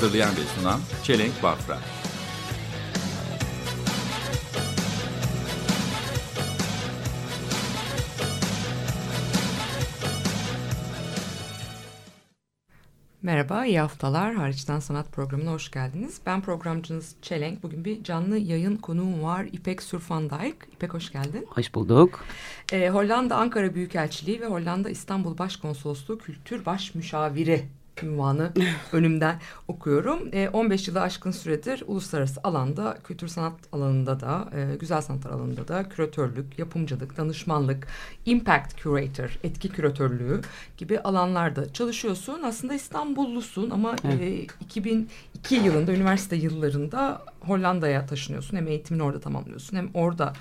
Hazırlayan ve sunan Çelenk Bafra. Merhaba, iyi haftalar. Hariçten Sanat programına hoş geldiniz. Ben programcınız Çelenk. Bugün bir canlı yayın konuğum var. İpek Surfandayk. İpek hoş geldin. Hoş bulduk. Ee, Hollanda Ankara Büyükelçiliği ve Hollanda İstanbul Başkonsolosluğu Kültür Baş Müşaviri ünvanı önümden okuyorum. E, 15 yılı aşkın süredir uluslararası alanda, kültür sanat alanında da, e, güzel sanatlar alanında da küratörlük, yapımcılık, danışmanlık, impact curator, etki küratörlüğü gibi alanlarda çalışıyorsun. Aslında İstanbullusun ama e, 2002 yılında, üniversite yıllarında Hollanda'ya taşınıyorsun. Hem eğitimini orada tamamlıyorsun hem orada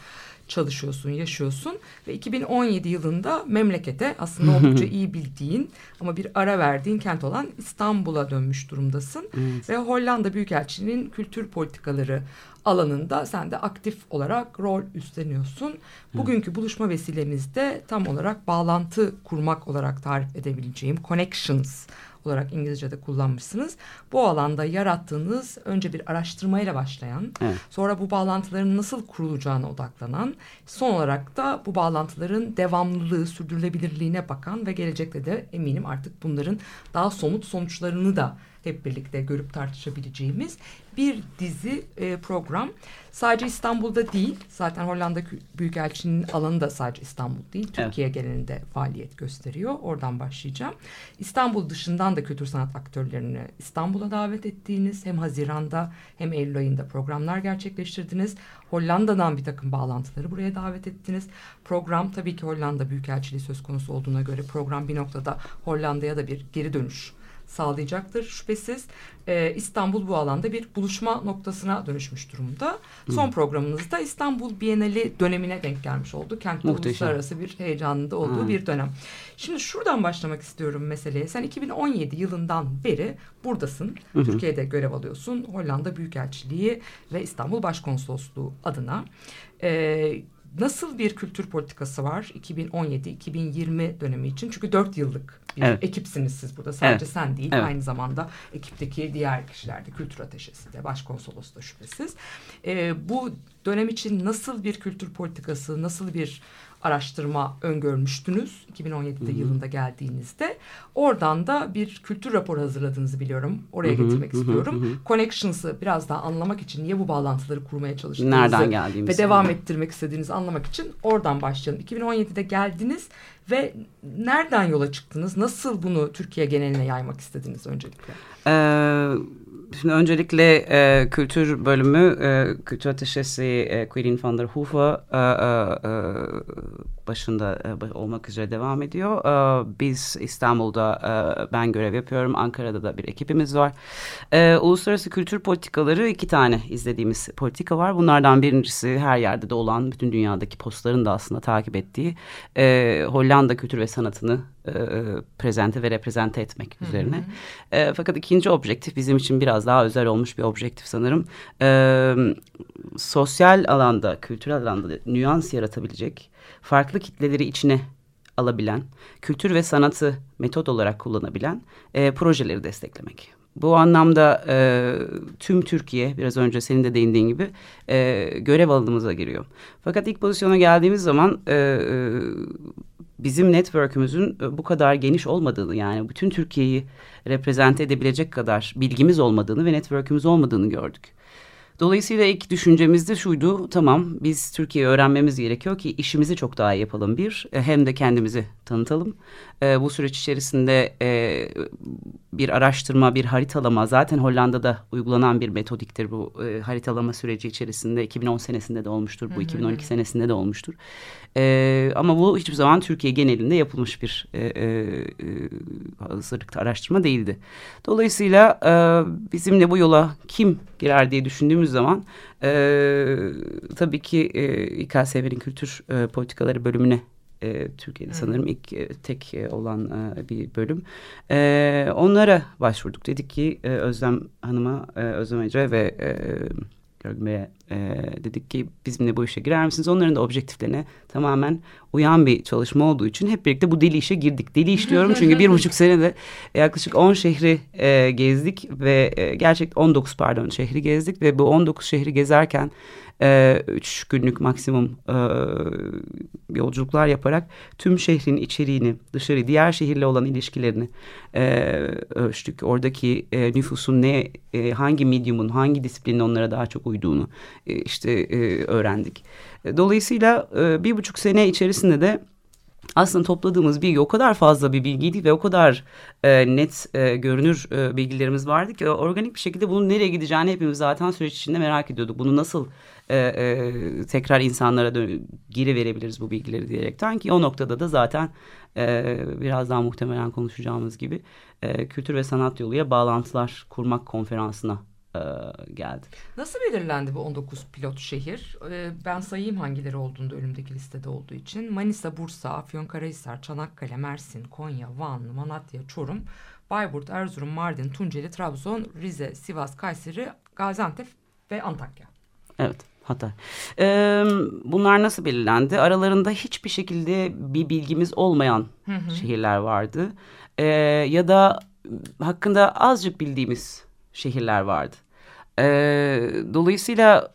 çalışıyorsun, yaşıyorsun ve 2017 yılında memlekete aslında oldukça iyi bildiğin ama bir ara verdiğin kent olan İstanbul'a dönmüş durumdasın. Ve Hollanda Büyükelçiliği'nin kültür politikaları alanında sen de aktif olarak rol üstleniyorsun. Bugünkü buluşma vesilemizde tam olarak bağlantı kurmak olarak tarif edebileceğim connections olarak İngilizce'de kullanmışsınız. Bu alanda yarattığınız önce bir araştırmayla başlayan, Evet. sonra bu bağlantıların nasıl kurulacağına odaklanan, son olarak da bu bağlantıların devamlılığı, sürdürülebilirliğine bakan ve gelecekte de eminim artık bunların daha somut sonuçlarını da hep birlikte görüp tartışabileceğimiz bir dizi e, program. Sadece İstanbul'da değil, zaten Hollanda Büyükelçiliğinin alanı da sadece İstanbul değil, Türkiye genelinde faaliyet gösteriyor. Oradan başlayacağım. İstanbul dışından da kültür sanat aktörlerini İstanbul'a davet ettiğiniz, hem Haziran'da hem Eylül ayında programlar gerçekleştirdiniz. Hollanda'dan bir takım bağlantıları buraya davet ettiniz. Program tabii ki Hollanda Büyükelçiliği söz konusu olduğuna göre program bir noktada Hollanda'ya da bir geri dönüş sağlayacaktır şüphesiz. Ee, İstanbul bu alanda bir buluşma noktasına dönüşmüş durumda. Son programımızda İstanbul Bienali dönemine denk gelmiş oldu. Muhteşem. uluslararası bir heyecanında olduğu Ha. bir dönem. Şimdi şuradan başlamak istiyorum meseleye. Sen 2017 yılından beri buradasın. Türkiye'de görev alıyorsun. Hollanda Büyükelçiliği ve İstanbul Başkonsolosluğu adına. Ee, nasıl bir kültür politikası var 2017-2020 dönemi için? Çünkü dört yıllık bir Evet. ekipsiniz siz burada. Sadece Evet. sen değil Evet. aynı zamanda ekipteki diğer kişiler de kültür ateşesi de başkonsolos da şüphesiz. Ee, bu dönem için nasıl bir kültür politikası, nasıl bir araştırma öngörmüştünüz 2017'de yılında geldiğinizde. Oradan da bir kültür raporu hazırladığınızı biliyorum. Oraya getirmek istiyorum. Connections'ı biraz daha anlamak için niye bu bağlantıları kurmaya çalıştığınızı Nereden geldiğimizi. ve devam ettirmek istediğinizi anlamak için oradan başlayalım. 2017'de geldiniz ve nereden yola çıktınız? Nasıl bunu Türkiye geneline yaymak istediniz öncelikle? Ee, şimdi öncelikle e, kültür bölümü, e, kültür ateşesi e, Queen van der Hoeven e, e, e, başında e, olmak üzere devam ediyor. E, biz İstanbul'da e, ben görev yapıyorum. Ankara'da da bir ekibimiz var. E, uluslararası kültür politikaları iki tane izlediğimiz politika var. Bunlardan birincisi her yerde de olan bütün dünyadaki postların da aslında takip ettiği e, Hollanda kültür ve sanatını e, prezente ve reprezente etmek üzerine. E, fakat ikinci objektif bizim için biraz daha özel olmuş bir objektif sanırım. E, sosyal alanda, kültürel alanda nüans yaratabilecek, farklı kitleleri içine alabilen, kültür ve sanatı metot olarak kullanabilen e, projeleri desteklemek. Bu anlamda e, tüm Türkiye biraz önce senin de değindiğin gibi e, görev alanımıza giriyor. Fakat ilk pozisyona geldiğimiz zaman e, e, bizim network'ümüzün e, bu kadar geniş olmadığını yani bütün Türkiye'yi reprezente edebilecek kadar bilgimiz olmadığını ve network'ümüz olmadığını gördük. Dolayısıyla ilk düşüncemiz de şuydu tamam biz Türkiye'yi öğrenmemiz gerekiyor ki işimizi çok daha iyi yapalım bir e, hem de kendimizi tanıtalım. E, bu süreç içerisinde e, bir araştırma, bir haritalama zaten Hollanda'da uygulanan bir metodiktir bu e, haritalama süreci içerisinde 2010 senesinde de olmuştur, bu 2012 senesinde de olmuştur. E, ama bu hiçbir zaman Türkiye genelinde yapılmış bir e, e, e, hazırlıkta araştırma değildi. Dolayısıyla e, bizimle bu yola kim girer diye düşündüğümüz zaman e, tabii ki e, İKSV'nin kültür e, politikaları bölümüne e, Türkiye'de sanırım ilk e, tek e, olan e, bir bölüm. E, onlara başvurduk. Dedik ki e, Özlem Hanım'a, e, Özlem Ece ve e, Görgün Bey'e e, dedik ki bizimle bu işe girer misiniz? Onların da objektiflerine tamamen uyan bir çalışma olduğu için hep birlikte bu deli işe girdik. Deli iş diyorum çünkü bir buçuk senede yaklaşık 10 şehri e, gezdik ve e, gerçek 19 pardon şehri gezdik ve bu 19 şehri gezerken e, üç günlük maksimum e, yolculuklar yaparak tüm şehrin içeriğini, dışarı diğer şehirle olan ilişkilerini e, ölçtük. Oradaki e, nüfusun ne, e, hangi medium'un, hangi disiplinin onlara daha çok uyduğunu e, işte e, öğrendik. Dolayısıyla e, bir buçuk sene içerisinde de aslında topladığımız bilgi o kadar fazla bir bilgiydi ve o kadar e, net e, görünür e, bilgilerimiz vardı ki organik bir şekilde bunun nereye gideceğini hepimiz zaten süreç içinde merak ediyorduk. Bunu nasıl e, e, tekrar insanlara geri verebiliriz bu bilgileri diyerekten ki o noktada da zaten e, birazdan muhtemelen konuşacağımız gibi e, kültür ve sanat yoluyla bağlantılar kurmak konferansına e, geldi. Nasıl belirlendi bu 19 pilot şehir? Ee, ben sayayım hangileri olduğunu da önümdeki listede olduğu için. Manisa, Bursa, Afyonkarahisar, Çanakkale, Mersin, Konya, Van, Manatya, Çorum, Bayburt, Erzurum, Mardin, Tunceli, Trabzon, Rize, Sivas, Kayseri, Gaziantep ve Antakya. Evet. Hatay. Ee, bunlar nasıl belirlendi? Aralarında hiçbir şekilde bir bilgimiz olmayan şehirler vardı. Ee, ya da hakkında azıcık bildiğimiz şehirler vardı. Ee, dolayısıyla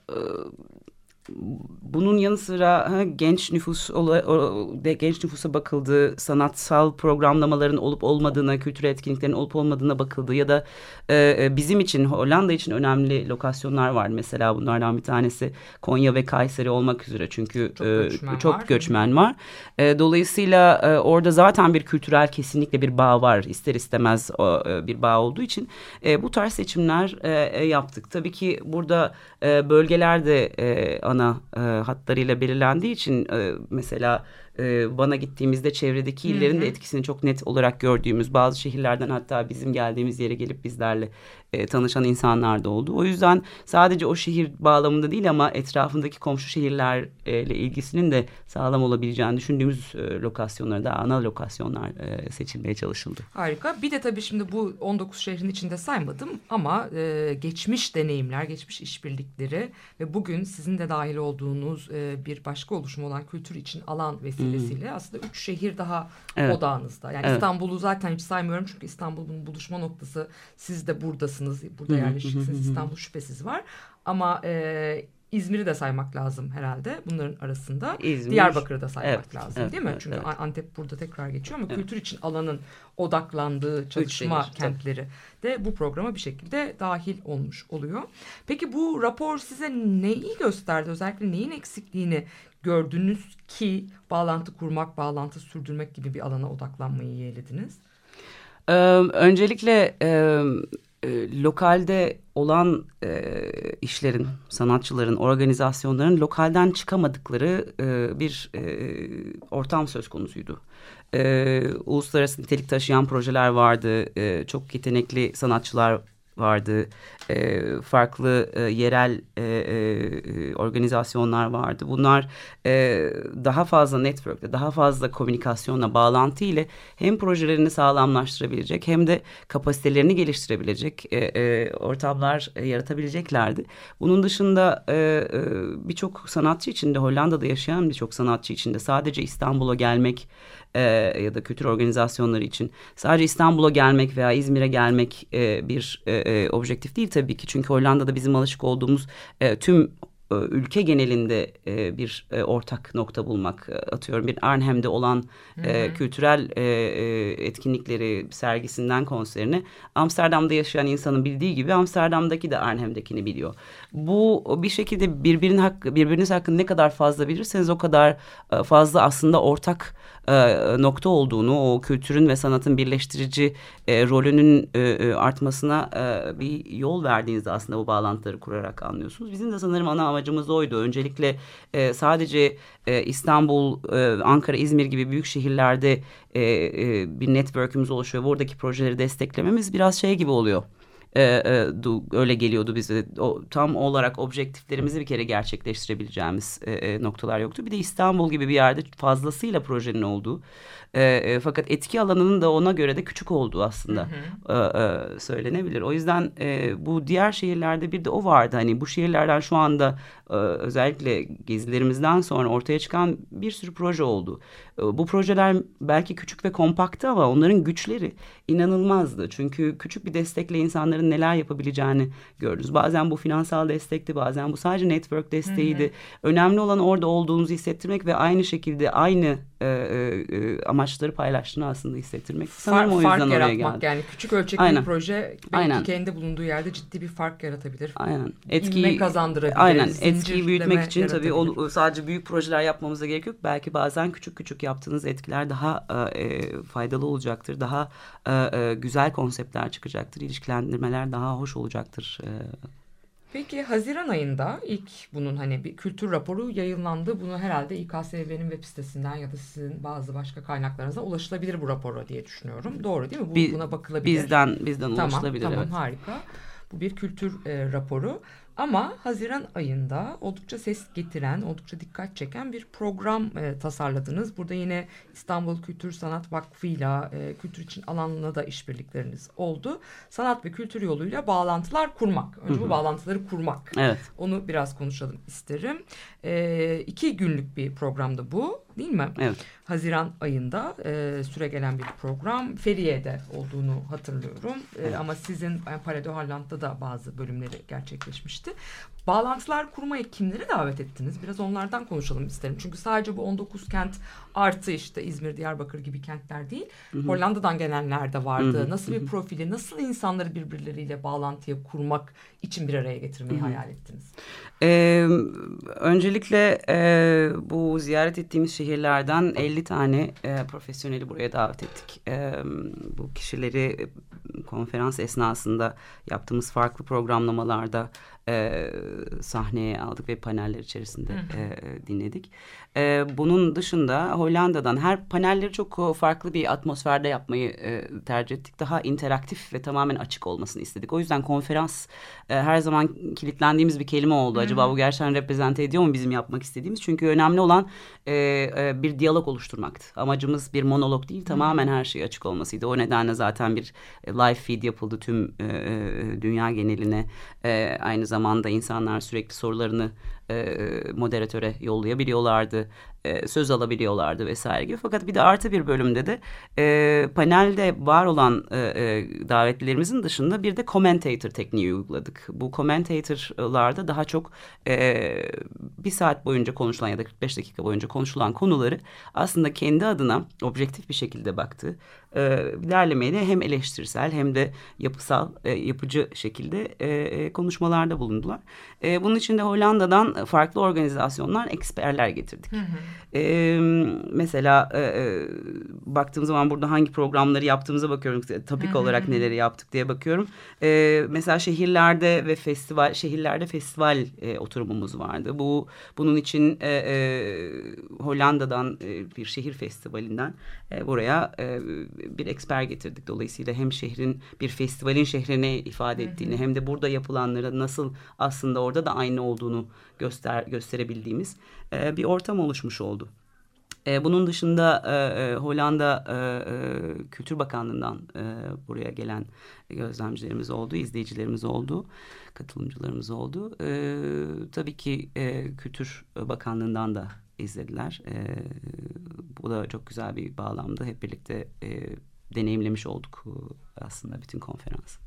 bunun yanı sıra ha, genç nüfus ola- genç nüfusa bakıldı, sanatsal programlamaların olup olmadığına, kültür etkinliklerin olup olmadığına bakıldı ya da e, e, bizim için Hollanda için önemli lokasyonlar var. Mesela bunlardan bir tanesi Konya ve Kayseri olmak üzere çünkü Çok e, göçmen çok var. göçmen var. E, dolayısıyla e, orada zaten bir kültürel kesinlikle bir bağ var. İster istemez o, e, bir bağ olduğu için e, bu tarz seçimler e, e, yaptık. Tabii ki burada e, bölgeler de e, ana e, hatlarıyla belirlendiği için e, mesela e, Van'a gittiğimizde çevredeki illerin de etkisini çok net olarak gördüğümüz bazı şehirlerden hatta bizim geldiğimiz yere gelip bizlerle e, tanışan insanlar da oldu. O yüzden sadece o şehir bağlamında değil ama etrafındaki komşu şehirlerle ilgisinin de sağlam olabileceğini düşündüğümüz e, lokasyonlar da ana lokasyonlar e, seçilmeye çalışıldı. Harika. Bir de tabii şimdi bu 19 şehrin içinde saymadım ama e, geçmiş deneyimler, geçmiş işbirlikleri ve bugün sizin de dahil olduğunuz e, bir başka oluşum olan kültür için alan vesilesiyle aslında üç şehir daha Evet. odağınızda. Yani Evet. İstanbul'u zaten hiç saymıyorum çünkü İstanbul'un buluşma noktası siz de buradasınız, burada yerleşiksiniz. İstanbul şüphesiz var ama e, İzmir'i de saymak lazım herhalde bunların arasında. İzmir. Diyarbakır'ı da saymak Evet, lazım evet, değil mi? evet, Çünkü evet. Antep burada tekrar geçiyor ama kültür için alanın odaklandığı çalışma şehir, tabii. kentleri de bu programa bir şekilde dahil olmuş oluyor. Peki bu rapor size neyi gösterdi? Özellikle neyin eksikliğini gördünüz ki bağlantı kurmak, bağlantı sürdürmek gibi bir alana odaklanmayı yeğlediniz? Ee, öncelikle e, e, lokalde olan e, işlerin, sanatçıların, organizasyonların lokalden çıkamadıkları e, bir e, ortam söz konusuydu. E, uluslararası nitelik taşıyan projeler vardı, e, çok yetenekli sanatçılar vardı, e, farklı e, yerel e, e, organizasyonlar vardı. Bunlar e, daha fazla network'le, daha fazla komünikasyonla, bağlantı ile hem projelerini sağlamlaştırabilecek hem de kapasitelerini geliştirebilecek e, e, ortamlar e, yaratabileceklerdi. Bunun dışında e, e, birçok sanatçı içinde, Hollanda'da yaşayan birçok sanatçı içinde sadece İstanbul'a gelmek e, ya da kültür organizasyonları için sadece İstanbul'a gelmek veya İzmir'e gelmek e, bir e, e, objektif değil tabii ki. Çünkü Hollanda'da bizim alışık olduğumuz e, tüm e, ülke genelinde e, bir e, ortak nokta bulmak. E, Atıyorum bir Arnhem'de olan e, kültürel e, etkinlikleri sergisinden konserine Amsterdam'da yaşayan insanın bildiği gibi Amsterdam'daki de Arnhem'dekini biliyor. Bu bir şekilde birbirinin hakkı, birbiriniz hakkında ne kadar fazla bilirseniz o kadar e, fazla aslında ortak e, nokta olduğunu, o kültürün ve sanatın birleştirici e, rolünün e, e, artmasına e, bir yol verdiğinizde aslında bu bağlantıları kurarak anlıyorsunuz. Bizim de sanırım ana amacımız oydu. Öncelikle e, sadece e, İstanbul, e, Ankara, İzmir gibi büyük şehirlerde e, e, bir network'ümüz oluşuyor. Buradaki projeleri desteklememiz biraz şey gibi oluyor e, e, du- öyle geliyordu bize. O, tam olarak objektiflerimizi bir kere gerçekleştirebileceğimiz e, e, noktalar yoktu. Bir de İstanbul gibi bir yerde fazlasıyla projenin olduğu. E, e, fakat etki alanının da ona göre de küçük olduğu aslında e, e, söylenebilir. O yüzden e, bu diğer şehirlerde bir de o vardı. Hani bu şehirlerden şu anda e, özellikle gezilerimizden sonra ortaya çıkan bir sürü proje oldu. E, bu projeler belki küçük ve kompaktı ama onların güçleri inanılmazdı. Çünkü küçük bir destekle insanların neler yapabileceğini gördünüz. Bazen bu finansal destekti, bazen bu sadece network desteğiydi. Önemli olan orada olduğunuzu hissettirmek ve aynı şekilde aynı e, e, e, amaçları paylaştığını aslında hissettirmek. Sanırım Far- o yüzden fark oraya yaratmak geldi. yani küçük ölçekli Aynen. bir proje belki Aynen. kendi bulunduğu yerde ciddi bir fark yaratabilir. Aynen. İvme kazandırabilir, Aynen. Etkiyi büyütmek için tabii o, sadece büyük projeler yapmamıza gerek yok. Belki bazen küçük küçük yaptığınız etkiler daha e, e, faydalı olacaktır. Daha e, e, güzel konseptler çıkacaktır. İlişkilendirmeler daha hoş olacaktır. E, Peki Haziran ayında ilk bunun hani bir kültür raporu yayınlandı. Bunu herhalde İKSV'nin web sitesinden ya da sizin bazı başka kaynaklarınızdan ulaşılabilir bu rapora diye düşünüyorum. Doğru değil mi? Bu, buna bakılabilir. bizden bizden Tamam, ulaşılabilir. tamam evet. harika. Bu bir kültür e, raporu. Ama Haziran ayında oldukça ses getiren, oldukça dikkat çeken bir program e, tasarladınız. Burada yine İstanbul Kültür Sanat Vakfı'yla e, kültür için alanla da işbirlikleriniz oldu. Sanat ve kültür yoluyla bağlantılar kurmak. Önce bu bağlantıları kurmak. Evet. Onu biraz konuşalım isterim. E, iki günlük bir programdı bu değil mi? Evet. Haziran ayında e, süre gelen bir program. Feriye'de olduğunu hatırlıyorum. E, ama sizin e, Palais de Holland'da da bazı bölümleri gerçekleşmişti. Bağlantılar kurmaya kimleri davet ettiniz? Biraz onlardan konuşalım isterim. Çünkü sadece bu 19 kent artı işte İzmir, Diyarbakır gibi kentler değil. Hollanda'dan gelenler de vardı. Nasıl bir profili, nasıl insanları birbirleriyle bağlantıya kurmak için bir araya getirmeyi hayal ettiniz? Ee, öncelikle e, bu ziyaret ettiğimiz şehirlerden 50 tane e, profesyoneli buraya davet ettik. E, bu kişileri e, konferans esnasında yaptığımız farklı programlamalarda e, sahneye aldık ve paneller içerisinde e, dinledik. E, bunun dışında Hollanda'dan her panelleri çok e, farklı bir atmosferde yapmayı e, tercih ettik. Daha interaktif ve tamamen açık olmasını istedik. O yüzden konferans e, her zaman kilitlendiğimiz bir kelime oldu. Acaba bu gerçekten reprezente ediyor mu bizim yapmak istediğimiz? Çünkü önemli olan e, e, bir diyalog oluşturmaktı. Amacımız bir monolog değil, tamamen her şey açık olmasıydı. O nedenle zaten bir e, live feed yapıldı tüm e, e, dünya geneline. E, aynı zamanda insanlar sürekli sorularını e, moderatöre yollayabiliyorlardı. e, söz alabiliyorlardı vesaire gibi. Fakat bir de artı bir bölümde de e, panelde var olan e, e, davetlilerimizin dışında bir de commentator tekniği uyguladık. Bu commentator'larda daha çok e, bir saat boyunca konuşulan ya da 45 dakika boyunca konuşulan konuları aslında kendi adına objektif bir şekilde baktı. E, ilerlemeyle hem eleştirisel hem de yapısal, e, yapıcı şekilde e, e, konuşmalarda bulundular. E, bunun için de Hollanda'dan farklı organizasyonlar, eksperler getirdik. E, mesela e, baktığım zaman burada hangi programları yaptığımıza bakıyorum. Topik olarak neleri yaptık diye bakıyorum. E, mesela şehirlerde ve festival, şehirlerde festival e, oturumumuz vardı. Bu bunun için e, e, Hollanda'dan e, bir şehir festivalinden e, buraya e, bir eksper getirdik. Dolayısıyla hem şehrin bir festivalin şehrine ifade ettiğini hem de burada yapılanları nasıl aslında orada da aynı olduğunu göster gösterebildiğimiz e, bir ortam oluşmuş oldu. E, bunun dışında e, e, Hollanda e, e, Kültür Bakanlığı'ndan e, buraya gelen gözlemcilerimiz oldu, izleyicilerimiz oldu, katılımcılarımız oldu. E, tabii ki e, Kültür Bakanlığı'ndan da izlediler. E, bu da çok güzel bir bağlamda hep birlikte e, deneyimlemiş olduk e, aslında bütün konferansı.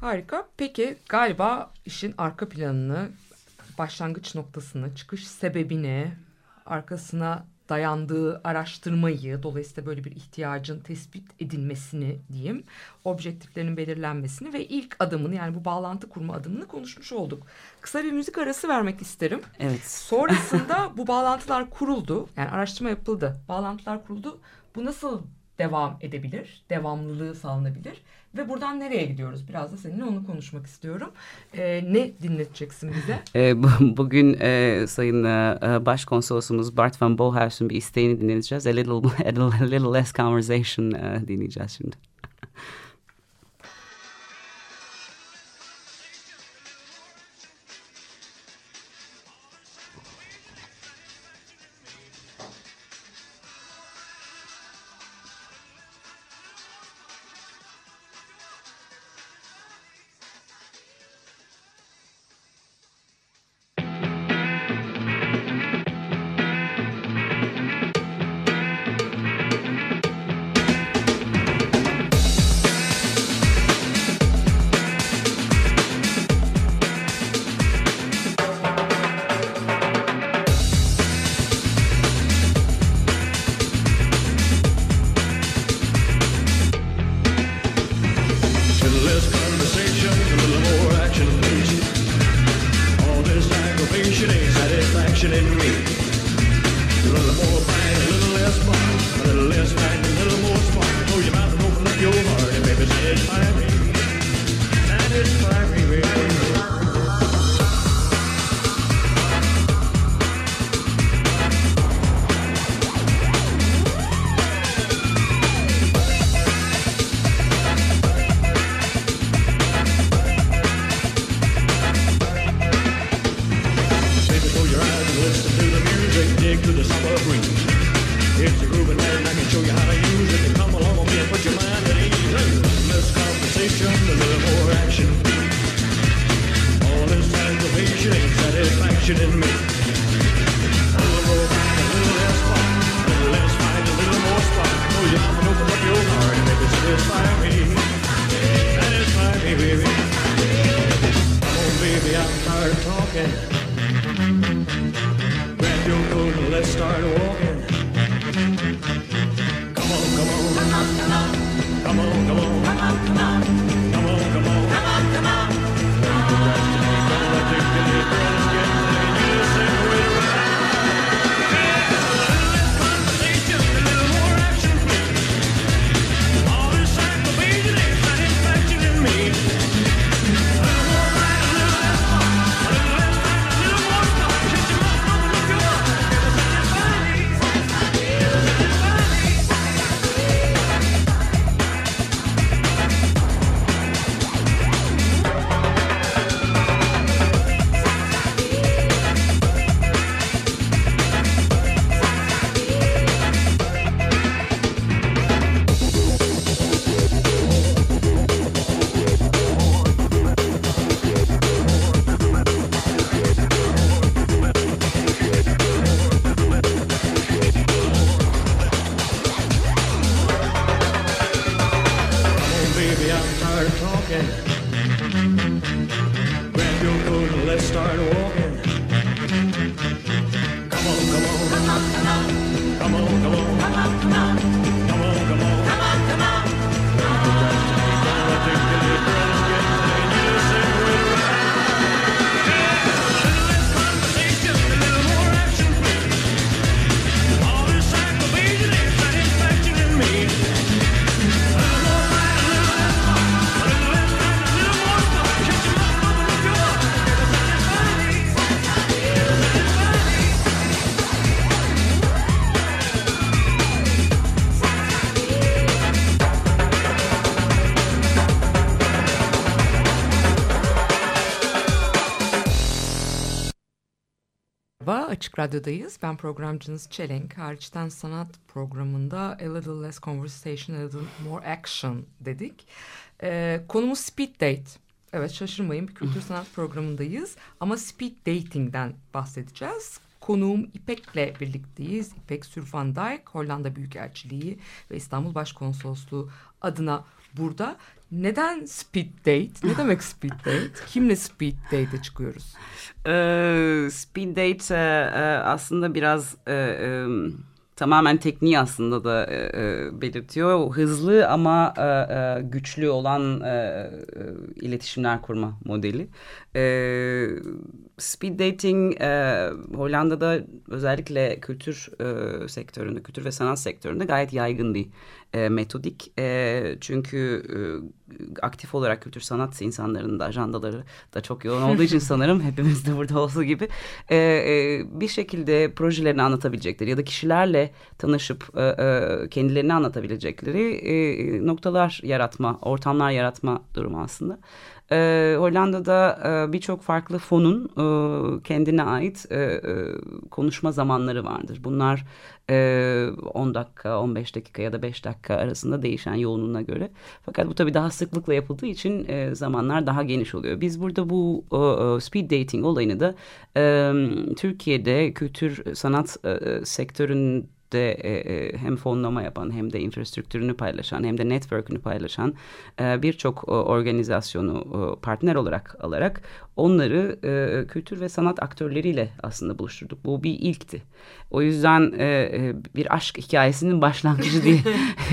Harika. Peki galiba işin arka planını başlangıç noktasını, çıkış sebebini, arkasına dayandığı araştırmayı, dolayısıyla böyle bir ihtiyacın tespit edilmesini diyeyim, objektiflerin belirlenmesini ve ilk adımını yani bu bağlantı kurma adımını konuşmuş olduk. Kısa bir müzik arası vermek isterim. Evet. Sonrasında bu bağlantılar kuruldu, yani araştırma yapıldı, bağlantılar kuruldu. Bu nasıl devam edebilir, devamlılığı sağlanabilir. Ve buradan nereye gidiyoruz? Biraz da seninle onu konuşmak istiyorum. E, ne dinleteceksin bize? E, bu, bugün e, Sayın e, e Başkonsolosumuz Bart van Bohausen bir isteğini dinleyeceğiz. A little, a little, a little less conversation e, dinleyeceğiz şimdi. and Açık Radyo'dayız. Ben programcınız Çelenk. Hariçten Sanat programında A Little Less Conversation, A Little More Action dedik. Ee, konumuz Speed Date. Evet şaşırmayın bir kültür sanat programındayız. Ama Speed Dating'den bahsedeceğiz. Konuğum İpek'le birlikteyiz. İpek Sürvan Dijk, Hollanda Büyükelçiliği ve İstanbul Başkonsolosluğu adına burada. Neden speed date? Ne demek speed date? Kimle speed date'e çıkıyoruz? Ee, speed date e, aslında biraz e, e, tamamen tekniği aslında da e, e, belirtiyor. Hızlı ama e, e, güçlü olan e, e, iletişimler kurma modeli. E, speed dating e, Hollanda'da özellikle kültür e, sektöründe, kültür ve sanat sektöründe gayet yaygın bir e, metodik. E, çünkü e, aktif olarak kültür sanat insanların da ajandaları da çok yoğun olduğu için sanırım hepimiz de burada olduğu gibi e, e, bir şekilde projelerini anlatabilecekleri ya da kişilerle tanışıp e, e, kendilerini anlatabilecekleri e, noktalar yaratma, ortamlar yaratma durumu aslında. E, Hollanda'da e, birçok farklı fonun e, kendine ait e, e, konuşma zamanları vardır. Bunlar e, 10 dakika, 15 dakika ya da 5 dakika arasında değişen yoğunluğuna göre. Fakat bu tabii daha sıklıkla yapıldığı için e, zamanlar daha geniş oluyor. Biz burada bu e, e, speed dating olayını da e, Türkiye'de kültür sanat e, sektörünün de e, e, hem fonlama yapan hem de infrastruktürünü paylaşan hem de network'ünü paylaşan e, birçok e, organizasyonu e, partner olarak alarak onları e, kültür ve sanat aktörleriyle aslında buluşturduk. Bu bir ilkti. O yüzden e, e, bir aşk hikayesinin başlangıcı diye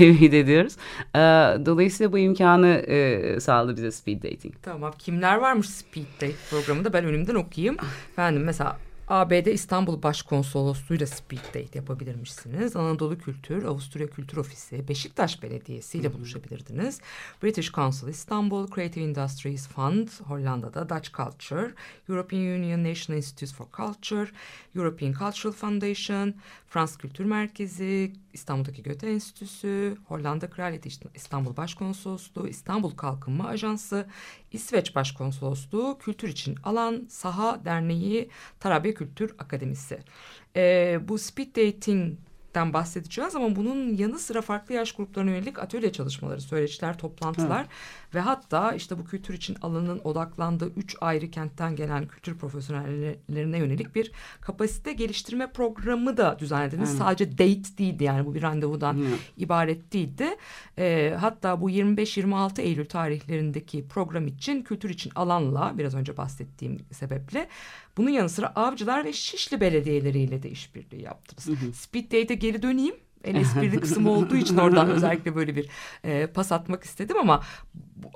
ümit ediyoruz. E, dolayısıyla bu imkanı e, sağladı bize speed dating. Tamam. Kimler varmış speed date programında? Ben önümden okuyayım. Efendim mesela ABD İstanbul Başkonsolosluğu'yla speed date yapabilirmişsiniz. Anadolu Kültür, Avusturya Kültür Ofisi, Beşiktaş Belediyesi ile buluşabilirdiniz. British Council İstanbul, Creative Industries Fund, Hollanda'da Dutch Culture, European Union National Institute for Culture, European Cultural Foundation, Fransız Kültür Merkezi, İstanbul'daki Göte Enstitüsü, Hollanda Kraliyet İstanbul Başkonsolosluğu, İstanbul Kalkınma Ajansı, İsveç Başkonsolosluğu, Kültür için Alan, Saha Derneği, Tarabya Kültür Akademisi. Ee, bu speed dating'den bahsedeceğiz ama bunun yanı sıra farklı yaş gruplarına yönelik atölye çalışmaları, söyleşiler, toplantılar ve hatta işte bu kültür için alanın odaklandığı üç ayrı kentten gelen kültür profesyonellerine yönelik bir kapasite geliştirme programı da düzenlediniz. Aynen. Sadece date değildi yani bu bir randevudan Hı. ibaret değildi. Ee, hatta bu 25-26 Eylül tarihlerindeki program için kültür için alanla biraz önce bahsettiğim sebeple bunun yanı sıra avcılar ve Şişli belediyeleriyle de işbirliği yaptınız. Speed Date'e geri döneyim. En esprili kısmı olduğu için oradan özellikle böyle bir e, pas atmak istedim ama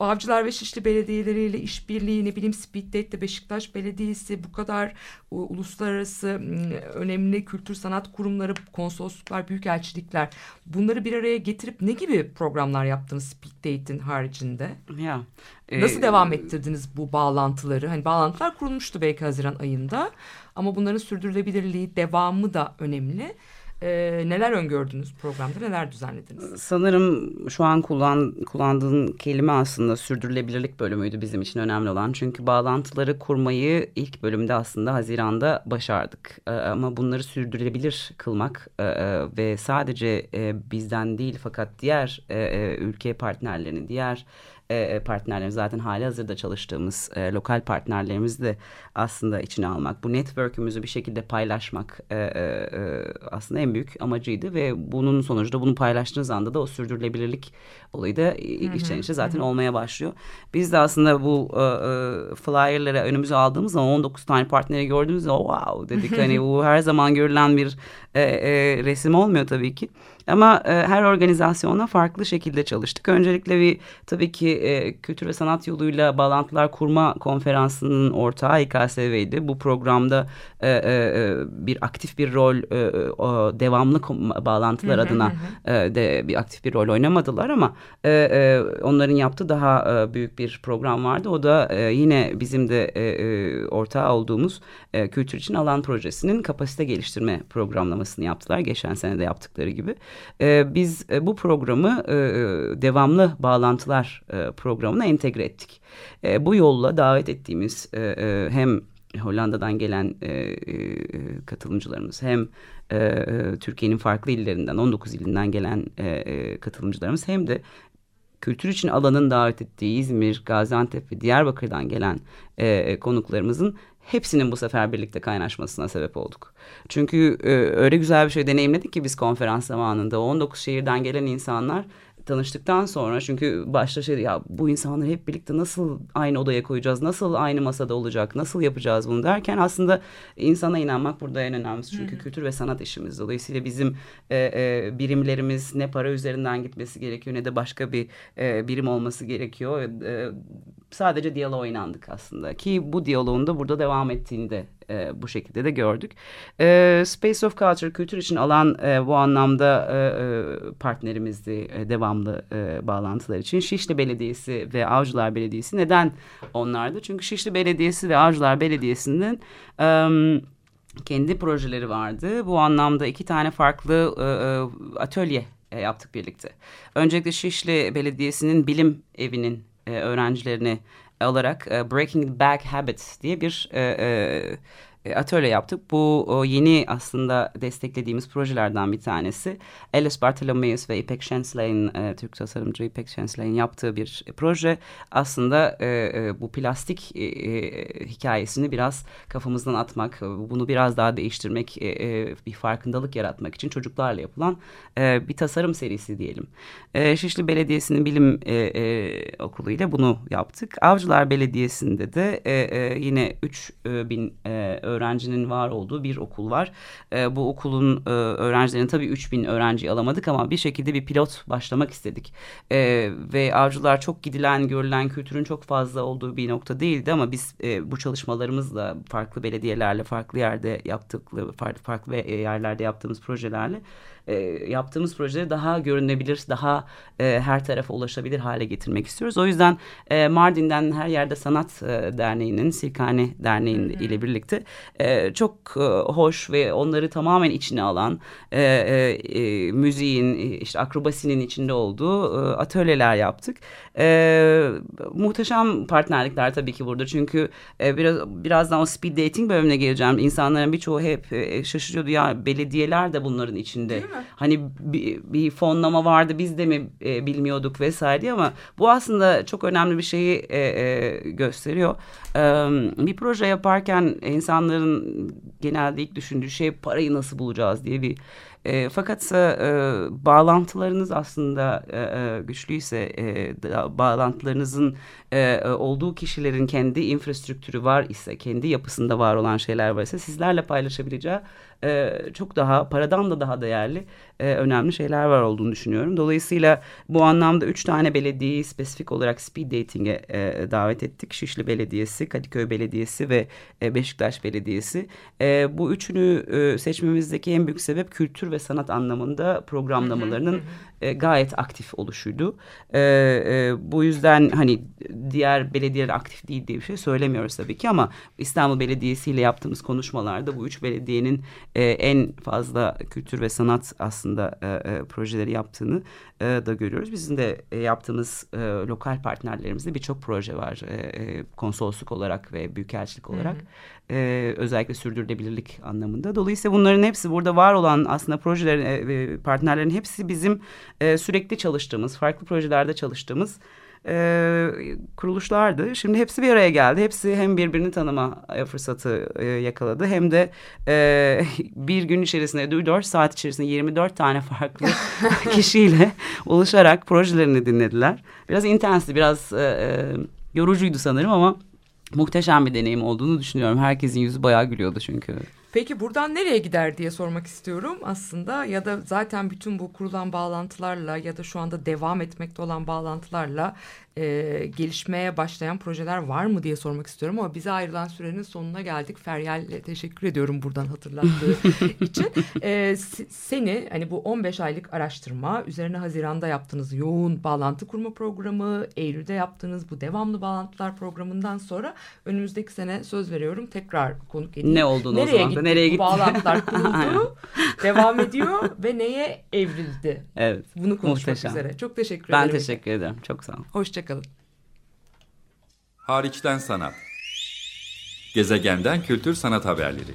Avcılar ve Şişli belediyeleriyle işbirliği ne bileyim Speed Date'de Beşiktaş Belediyesi bu kadar u- uluslararası m, önemli kültür sanat kurumları, konsolosluklar, büyükelçilikler bunları bir araya getirip ne gibi programlar yaptınız Speed Date'in haricinde? Ya. Nasıl e, devam ettirdiniz bu bağlantıları? Hani bağlantılar kurulmuştu belki Haziran ayında ama bunların sürdürülebilirliği, devamı da önemli. Ee, neler öngördünüz programda, neler düzenlediniz? Sanırım şu an kullan, kullandığın kelime aslında sürdürülebilirlik bölümüydü bizim için önemli olan. Çünkü bağlantıları kurmayı ilk bölümde aslında Haziran'da başardık. Ee, ama bunları sürdürülebilir kılmak e, e, ve sadece e, bizden değil fakat diğer e, e, ülke partnerlerinin, diğer e, partnerlerimiz zaten hali hazırda çalıştığımız e, lokal partnerlerimizi de aslında içine almak. Bu network'ümüzü bir şekilde paylaşmak e, e, e, aslında en büyük amacıydı ve bunun sonucunda bunu paylaştığınız anda da o sürdürülebilirlik olayı da i- içten içe zaten olmaya başlıyor. Biz de aslında bu e, e, flyer'ları önümüze aldığımız zaman 19 tane partneri gördüğümüzde wow dedik hani bu her zaman görülen bir e, e, resim olmuyor tabii ki. Ama e, her organizasyona farklı şekilde çalıştık. Öncelikle bir tabii ki e, kültür ve sanat yoluyla bağlantılar kurma konferansının ortağı İKSV'ydi. Bu programda e, e, e, bir aktif bir rol, e, e, o devamlı bağlantılar adına e, de bir aktif bir rol oynamadılar ama e, e, onların yaptığı daha e, büyük bir program vardı. O da e, yine bizim de e, e, ortağı olduğumuz e, Kültür için Alan Projesi'nin kapasite geliştirme programlamasını yaptılar. Geçen sene de yaptıkları gibi. E, biz e, bu programı e, e, devamlı bağlantılar e, programına entegre ettik. E, bu yolla davet ettiğimiz e, e, hem Hollanda'dan gelen e, e, katılımcılarımız hem e, e, Türkiye'nin farklı illerinden 19 ilinden gelen e, e, katılımcılarımız hem de kültür için alanın davet ettiği İzmir, Gaziantep ve Diyarbakır'dan gelen e, konuklarımızın hepsinin bu sefer birlikte kaynaşmasına sebep olduk. Çünkü e, öyle güzel bir şey deneyimledik ki biz konferans zamanında o 19 şehirden gelen insanlar tanıştıktan sonra çünkü başta şey ya bu insanları hep birlikte nasıl aynı odaya koyacağız, nasıl aynı masada olacak, nasıl yapacağız bunu derken aslında insana inanmak burada en önemlisi. Çünkü kültür ve sanat işimiz. Dolayısıyla bizim e, e, birimlerimiz ne para üzerinden gitmesi gerekiyor ne de başka bir e, birim olması gerekiyor. E, sadece diyaloğa inandık aslında ki bu diyaloğun da burada devam ettiğini de e, bu şekilde de gördük. E, Space of Culture kültür için alan e, bu anlamda e, e, partnerimizdi e, devamlı e, bağlantılar için. Şişli Belediyesi ve Avcılar Belediyesi neden onlardı? Çünkü Şişli Belediyesi ve Avcılar Belediyesi'nin e, kendi projeleri vardı. Bu anlamda iki tane farklı e, e, atölye e, yaptık birlikte. Öncelikle Şişli Belediyesi'nin bilim evinin e, öğrencilerini alarak e, Breaking Bad Habits diye bir e, e, e, atölye yaptık. Bu yeni aslında desteklediğimiz projelerden bir tanesi. Alice Bartholomeus ve İpek Şenslay'ın, e, Türk tasarımcı İpek Şenslay'ın yaptığı bir proje. Aslında e, bu plastik hikayesini biraz kafamızdan atmak, bunu biraz daha değiştirmek, bir farkındalık yaratmak için çocuklarla yapılan bir tasarım serisi diyelim. Şişli Belediyesi'nin bilim okulu ile bunu yaptık. Avcılar Belediyesi'nde de yine 3 e, bin e, öğrencinin var olduğu bir okul var. E, bu okulun e, öğrencilerini tabii 3 bin öğrenci alamadık ama bir şekilde bir pilot başlamak istedik. E, ve avcılar çok gidilen, görülen kültürün çok fazla olduğu bir nokta değildi ama biz e, bu çalışmalarımızla farklı belediyelerle, farklı yerde yaptıklı, farklı, farklı yerlerde yaptığımız projelerle e, yaptığımız projeleri daha görünebilir, daha e, her tarafa ulaşabilir hale getirmek istiyoruz. O yüzden e, Mardin'den her yerde sanat e, derneğinin, Silkane Derneği'nin ile birlikte e, çok e, hoş ve onları tamamen içine alan e, e, e, müziğin, işte akrobasinin içinde olduğu e, atölyeler yaptık. E, muhteşem partnerlikler tabii ki burada çünkü e, biraz birazdan o speed dating bölümüne geleceğim. İnsanların birçoğu hep e, şaşırıyordu ya belediyeler de bunların içinde. Hani bir, bir fonlama vardı biz de mi e, bilmiyorduk vesaire ama bu aslında çok önemli bir şeyi e, e, gösteriyor. E, bir proje yaparken insanların genelde ilk düşündüğü şey parayı nasıl bulacağız diye bir e, fakat e, bağlantılarınız aslında e, e, güçlüyse, e, bağlantılarınızın e, olduğu kişilerin kendi infrastrüktürü var ise, kendi yapısında var olan şeyler varsa sizlerle paylaşabileceği e, çok daha paradan da daha değerli e, önemli şeyler var olduğunu düşünüyorum. Dolayısıyla bu anlamda üç tane belediyeyi spesifik olarak speed dating'e e, davet ettik. Şişli Belediyesi, Kadıköy Belediyesi ve e, Beşiktaş Belediyesi. E, bu üçünü e, seçmemizdeki en büyük sebep kültür ve sanat anlamında programlamalarının e, gayet aktif oluşuydu. E, e, bu yüzden hani diğer belediyeler aktif değil diye bir şey söylemiyoruz tabii ki ama İstanbul Belediyesi ile yaptığımız konuşmalarda bu üç belediyenin e, en fazla kültür ve sanat aslında e, e, projeleri yaptığını e, da görüyoruz. Bizim de e, yaptığımız e, lokal partnerlerimizde birçok proje var. E, e, konsolosluk olarak ve büyükelçilik olarak. Hı hı. E, özellikle sürdürülebilirlik anlamında. Dolayısıyla bunların hepsi burada var olan aslında projelerin, e, partnerlerin hepsi bizim e, sürekli çalıştığımız, farklı projelerde çalıştığımız e, kuruluşlardı. Şimdi hepsi bir araya geldi. Hepsi hem birbirini tanıma e, fırsatı e, yakaladı hem de e, bir gün içerisinde 4 saat içerisinde 24 tane farklı kişiyle oluşarak projelerini dinlediler. Biraz intensti, biraz e, e, yorucuydu sanırım ama muhteşem bir deneyim olduğunu düşünüyorum. Herkesin yüzü bayağı gülüyordu çünkü. Peki buradan nereye gider diye sormak istiyorum aslında ya da zaten bütün bu kurulan bağlantılarla ya da şu anda devam etmekte olan bağlantılarla e, gelişmeye başlayan projeler var mı diye sormak istiyorum ama bize ayrılan sürenin sonuna geldik. Feryal'le teşekkür ediyorum buradan hatırlattığı için. E, seni hani bu 15 aylık araştırma üzerine Haziran'da yaptığınız yoğun bağlantı kurma programı, Eylül'de yaptığınız bu devamlı bağlantılar programından sonra önümüzdeki sene söz veriyorum tekrar konuk edeyim. Ne olduğunu nereye o zaman gitti, nereye gitti? Bağlantılar kuruldu, devam ediyor ve neye evrildi? Evet. Bunu konuşmak muhteşem. üzere. Çok teşekkür ben ederim. Ben teşekkür ederim. Çok sağ olun. Hoşçakalın. Hariçten Sanat. Gezegenden Kültür Sanat Haberleri